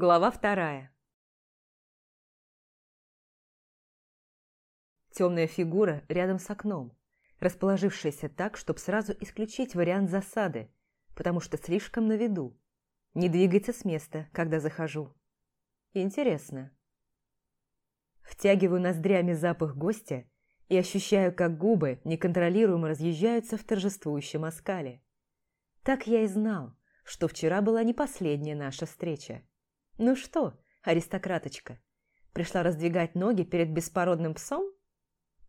Глава вторая. Темная фигура рядом с окном, расположившаяся так, чтобы сразу исключить вариант засады, потому что слишком на виду. Не двигается с места, когда захожу. Интересно. Втягиваю ноздрями запах гостя и ощущаю, как губы неконтролируемо разъезжаются в торжествующем оскале. Так я и знал, что вчера была не последняя наша встреча. Ну что, аристократочка, пришла раздвигать ноги перед беспородным псом?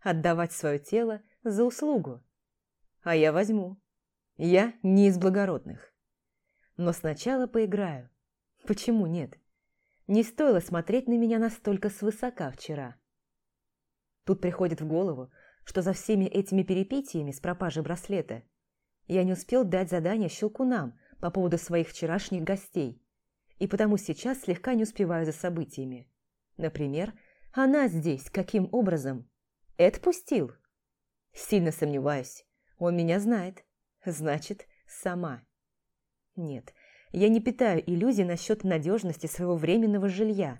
Отдавать свое тело за услугу? А я возьму. Я не из благородных. Но сначала поиграю. Почему нет? Не стоило смотреть на меня настолько свысока вчера. Тут приходит в голову, что за всеми этими перипетиями с пропажей браслета я не успел дать задание щелкунам по поводу своих вчерашних гостей и потому сейчас слегка не успеваю за событиями. Например, она здесь каким образом? Эд пустил? Сильно сомневаюсь. Он меня знает. Значит, сама. Нет, я не питаю иллюзий насчет надежности своего временного жилья,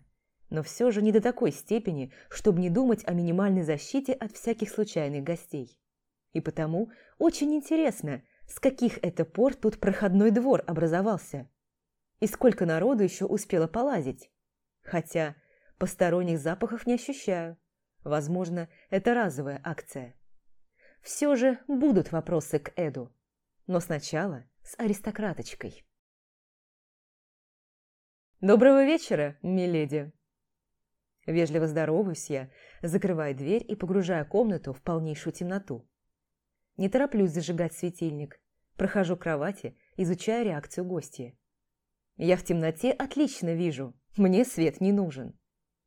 но все же не до такой степени, чтобы не думать о минимальной защите от всяких случайных гостей. И потому очень интересно, с каких это пор тут проходной двор образовался. И сколько народу еще успело полазить? Хотя посторонних запахов не ощущаю. Возможно, это разовая акция. Все же будут вопросы к Эду. Но сначала с аристократочкой. «Доброго вечера, миледи!» Вежливо здороваюсь я, закрывая дверь и погружая комнату в полнейшую темноту. Не тороплюсь зажигать светильник. Прохожу к кровати, изучая реакцию гостя. Я в темноте отлично вижу, мне свет не нужен.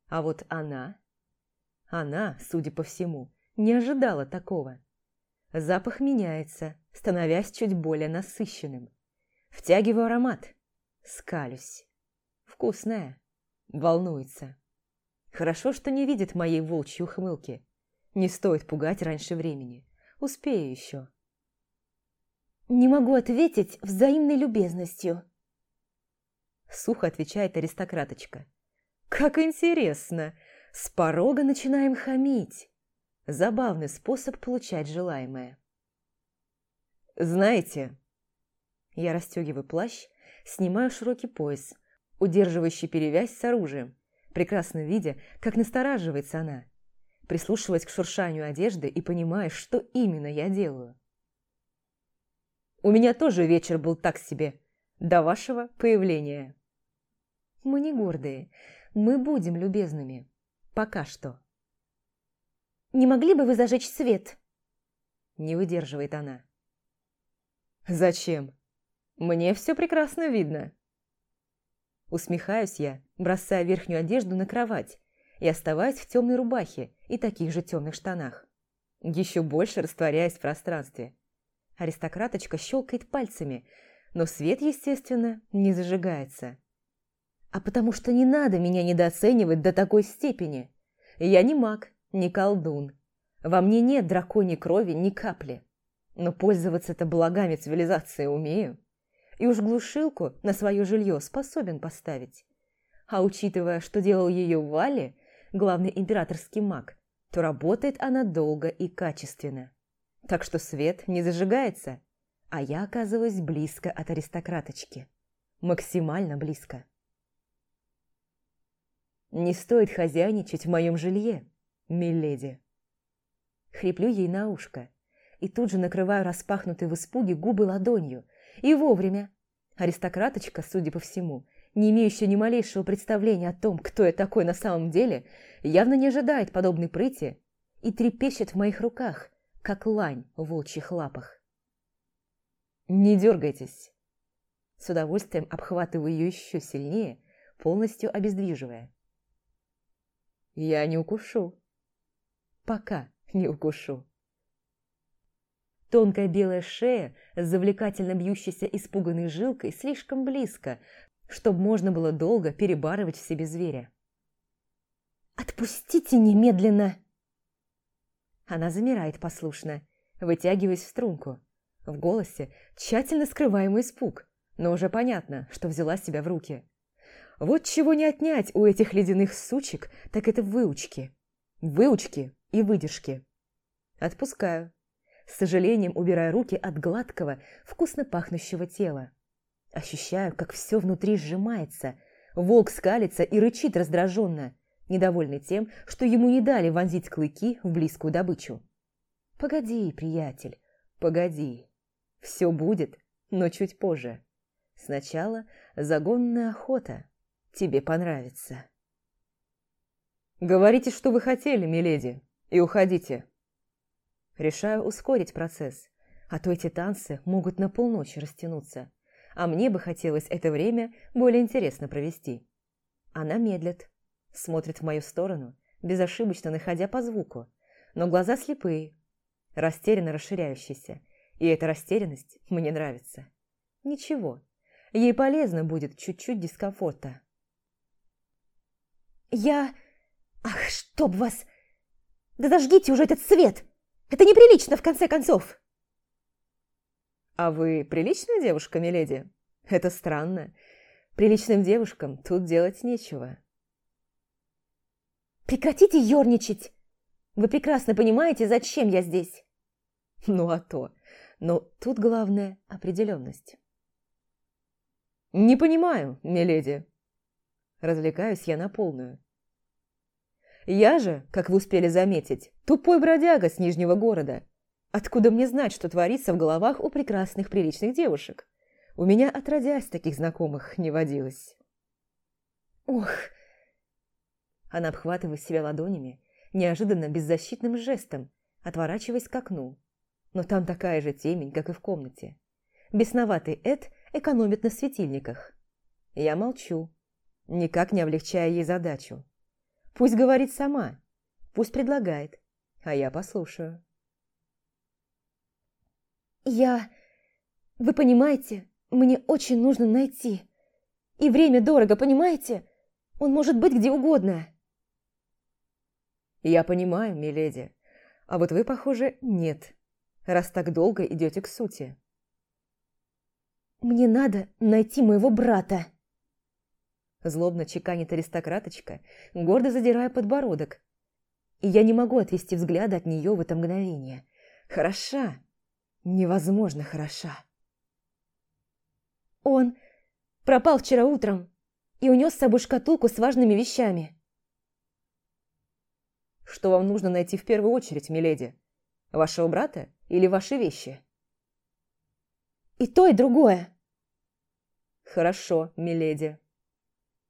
А вот она... Она, судя по всему, не ожидала такого. Запах меняется, становясь чуть более насыщенным. Втягиваю аромат. Скалюсь. Вкусная. Волнуется. Хорошо, что не видит моей волчьей ухмылки. Не стоит пугать раньше времени. Успею еще. «Не могу ответить взаимной любезностью», Сухо отвечает аристократочка. Как интересно! С порога начинаем хамить. Забавный способ получать желаемое. Знаете, я расстегиваю плащ, снимаю широкий пояс, удерживающий перевязь с оружием, прекрасно видя, как настораживается она, прислушиваясь к шуршанию одежды и понимая, что именно я делаю. У меня тоже вечер был так себе, до вашего появления. Мы не гордые. Мы будем любезными. Пока что. «Не могли бы вы зажечь свет?» Не выдерживает она. «Зачем? Мне все прекрасно видно». Усмехаюсь я, бросая верхнюю одежду на кровать и оставаясь в темной рубахе и таких же темных штанах. Еще больше растворяясь в пространстве. Аристократочка щелкает пальцами, но свет, естественно, не зажигается а потому что не надо меня недооценивать до такой степени. Я не маг, не колдун. Во мне нет драконьей крови ни капли. Но пользоваться-то благами цивилизации умею. И уж глушилку на свое жилье способен поставить. А учитывая, что делал ее Валли, главный императорский маг, то работает она долго и качественно. Так что свет не зажигается, а я оказываюсь близко от аристократочки. Максимально близко. Не стоит хозяйничать в моем жилье, миледи. Хриплю ей на ушко и тут же накрываю распахнутые в испуге губы ладонью. И вовремя. Аристократочка, судя по всему, не имеющая ни малейшего представления о том, кто я такой на самом деле, явно не ожидает подобной прыти и трепещет в моих руках, как лань в волчьих лапах. «Не дергайтесь!» С удовольствием обхватываю ее еще сильнее, полностью обездвиживая. Я не укушу. Пока не укушу. Тонкая белая шея завлекательно бьющейся испуганной жилкой слишком близко, чтобы можно было долго перебарывать в себе зверя. «Отпустите немедленно!» Она замирает послушно, вытягиваясь в струнку. В голосе тщательно скрываемый испуг, но уже понятно, что взяла себя в руки. Вот чего не отнять у этих ледяных сучек, так это выучки. Выучки и выдержки. Отпускаю. С сожалением убирая руки от гладкого, вкусно пахнущего тела. Ощущаю, как все внутри сжимается. Волк скалится и рычит раздраженно, недовольный тем, что ему не дали вонзить клыки в близкую добычу. «Погоди, приятель, погоди. Все будет, но чуть позже. Сначала загонная охота. Тебе понравится». «Говорите, что вы хотели, миледи, и уходите». Решаю ускорить процесс, а то эти танцы могут на полночи растянуться, а мне бы хотелось это время более интересно провести. Она медлит, смотрит в мою сторону, безошибочно находя по звуку, но глаза слепые, растерянно расширяющиеся, и эта растерянность мне нравится. Ничего, ей полезно будет чуть-чуть дискомфорта. «Я... Ах, чтоб вас... Да зажгите уже этот свет! Это неприлично, в конце концов!» «А вы приличная девушка, миледи? Это странно. Приличным девушкам тут делать нечего». «Прекратите ерничать! Вы прекрасно понимаете, зачем я здесь!» «Ну а то. Но тут главное – определенность». «Не понимаю, миледи». Развлекаюсь я на полную. Я же, как вы успели заметить, тупой бродяга с Нижнего города. Откуда мне знать, что творится в головах у прекрасных приличных девушек? У меня отродясь таких знакомых не водилось. Ох, она обхватывает себя ладонями, неожиданно беззащитным жестом, отворачиваясь к окну. Но там такая же темень, как и в комнате. Бесноватый Эд экономит на светильниках. Я молчу, никак не облегчая ей задачу. Пусть говорит сама, пусть предлагает, а я послушаю. «Я... Вы понимаете, мне очень нужно найти. И время дорого, понимаете? Он может быть где угодно». «Я понимаю, миледи. А вот вы, похоже, нет, раз так долго идете к сути». «Мне надо найти моего брата». Злобно чеканит аристократочка, гордо задирая подбородок. И я не могу отвести взгляда от нее в это мгновение. Хороша, невозможно хороша. Он пропал вчера утром и унес с собой шкатулку с важными вещами. Что вам нужно найти в первую очередь, миледи? Вашего брата или ваши вещи? И то, и другое. Хорошо, миледи.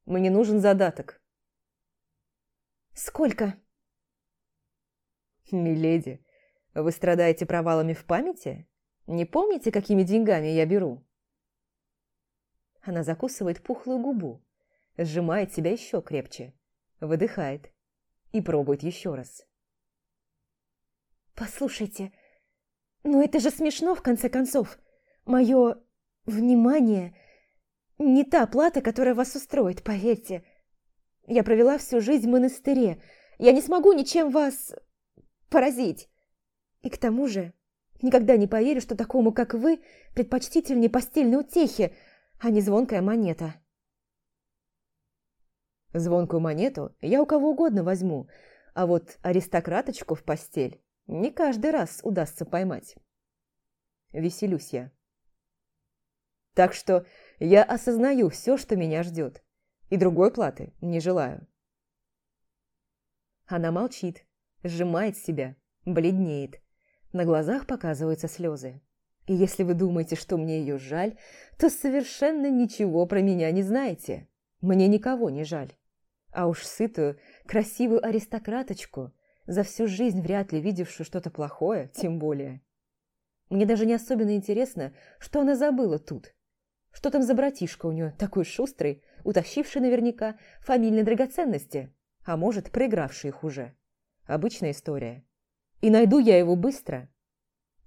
Мне нужен задаток. Сколько? Миледи, вы страдаете провалами в памяти? Не помните, какими деньгами я беру? Она закусывает пухлую губу, сжимает себя еще крепче, выдыхает и пробует еще раз. «Послушайте, ну это же смешно, в конце концов. Мое внимание не та плата, которая вас устроит, поверьте. Я провела всю жизнь в монастыре. Я не смогу ничем вас поразить. И к тому же никогда не поверю, что такому, как вы, предпочтительнее постельной утехи, а не звонкая монета». Звонкую монету я у кого угодно возьму, а вот аристократочку в постель не каждый раз удастся поймать. Веселюсь я. Так что я осознаю все, что меня ждет, и другой платы не желаю. Она молчит, сжимает себя, бледнеет. На глазах показываются слезы. И если вы думаете, что мне ее жаль, то совершенно ничего про меня не знаете. Мне никого не жаль. А уж сытую, красивую аристократочку, за всю жизнь вряд ли видевшую что-то плохое, тем более. Мне даже не особенно интересно, что она забыла тут. Что там за братишка у нее, такой шустрый, утащивший наверняка фамильные драгоценности, а может, проигравший их уже. Обычная история. И найду я его быстро.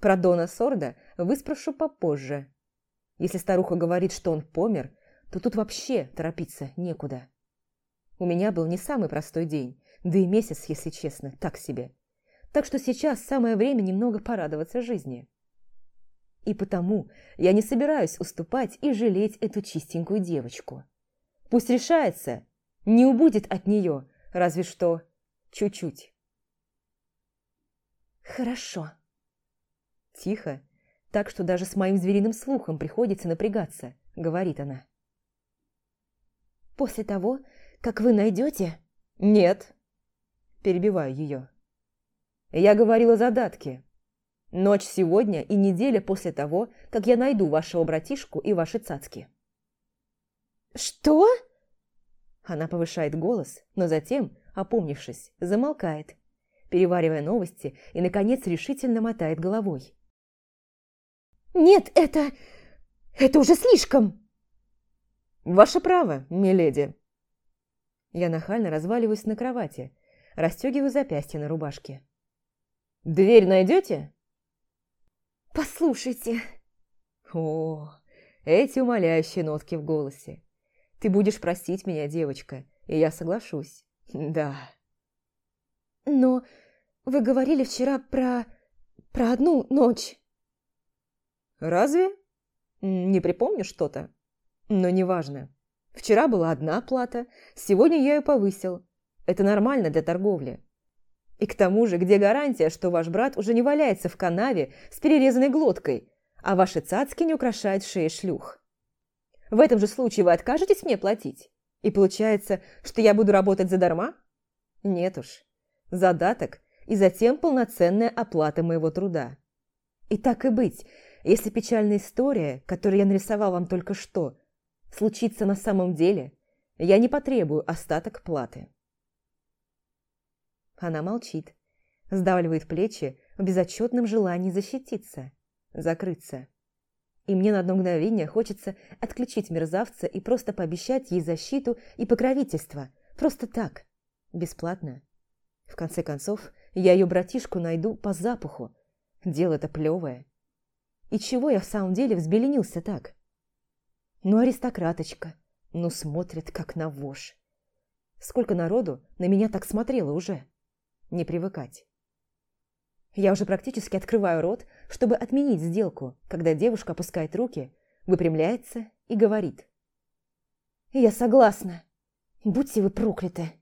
Про Дона Сорда выспрошу попозже. Если старуха говорит, что он помер, то тут вообще торопиться некуда. У меня был не самый простой день, да и месяц, если честно, так себе. Так что сейчас самое время немного порадоваться жизни. И потому я не собираюсь уступать и жалеть эту чистенькую девочку. Пусть решается. Не убудет от нее, разве что чуть-чуть. Хорошо. Тихо, так что даже с моим звериным слухом приходится напрягаться, говорит она. После того, как вы найдете... Нет. Перебиваю ее. Я говорила задатки. Ночь сегодня и неделя после того, как я найду вашего братишку и ваши цацки. «Что?» Она повышает голос, но затем, опомнившись, замолкает, переваривая новости и, наконец, решительно мотает головой. «Нет, это... это уже слишком!» «Ваше право, миледи!» Я нахально разваливаюсь на кровати, расстегиваю запястье на рубашке. «Дверь найдете?» «Послушайте!» О, эти умоляющие нотки в голосе. Ты будешь просить меня, девочка, и я соглашусь. Да. Но вы говорили вчера про... про одну ночь. Разве? Не припомню что-то. Но неважно. Вчера была одна плата, сегодня я ее повысил. Это нормально для торговли. И к тому же, где гарантия, что ваш брат уже не валяется в канаве с перерезанной глоткой, а ваши цацки не украшают шеи шлюх? В этом же случае вы откажетесь мне платить? И получается, что я буду работать задарма? Нет уж. Задаток и затем полноценная оплата моего труда. И так и быть, если печальная история, которую я нарисовал вам только что, случится на самом деле, я не потребую остаток платы. Она молчит, сдавливает плечи в безотчетном желании защититься, закрыться и мне на одно мгновение хочется отключить мерзавца и просто пообещать ей защиту и покровительство. Просто так. Бесплатно. В конце концов, я ее братишку найду по запаху. Дело-то плевое. И чего я в самом деле взбеленился так? Ну, аристократочка. Ну, смотрит, как на вошь. Сколько народу на меня так смотрело уже. Не привыкать. Я уже практически открываю рот, чтобы отменить сделку, когда девушка опускает руки, выпрямляется и говорит. «Я согласна. Будьте вы прокляты!»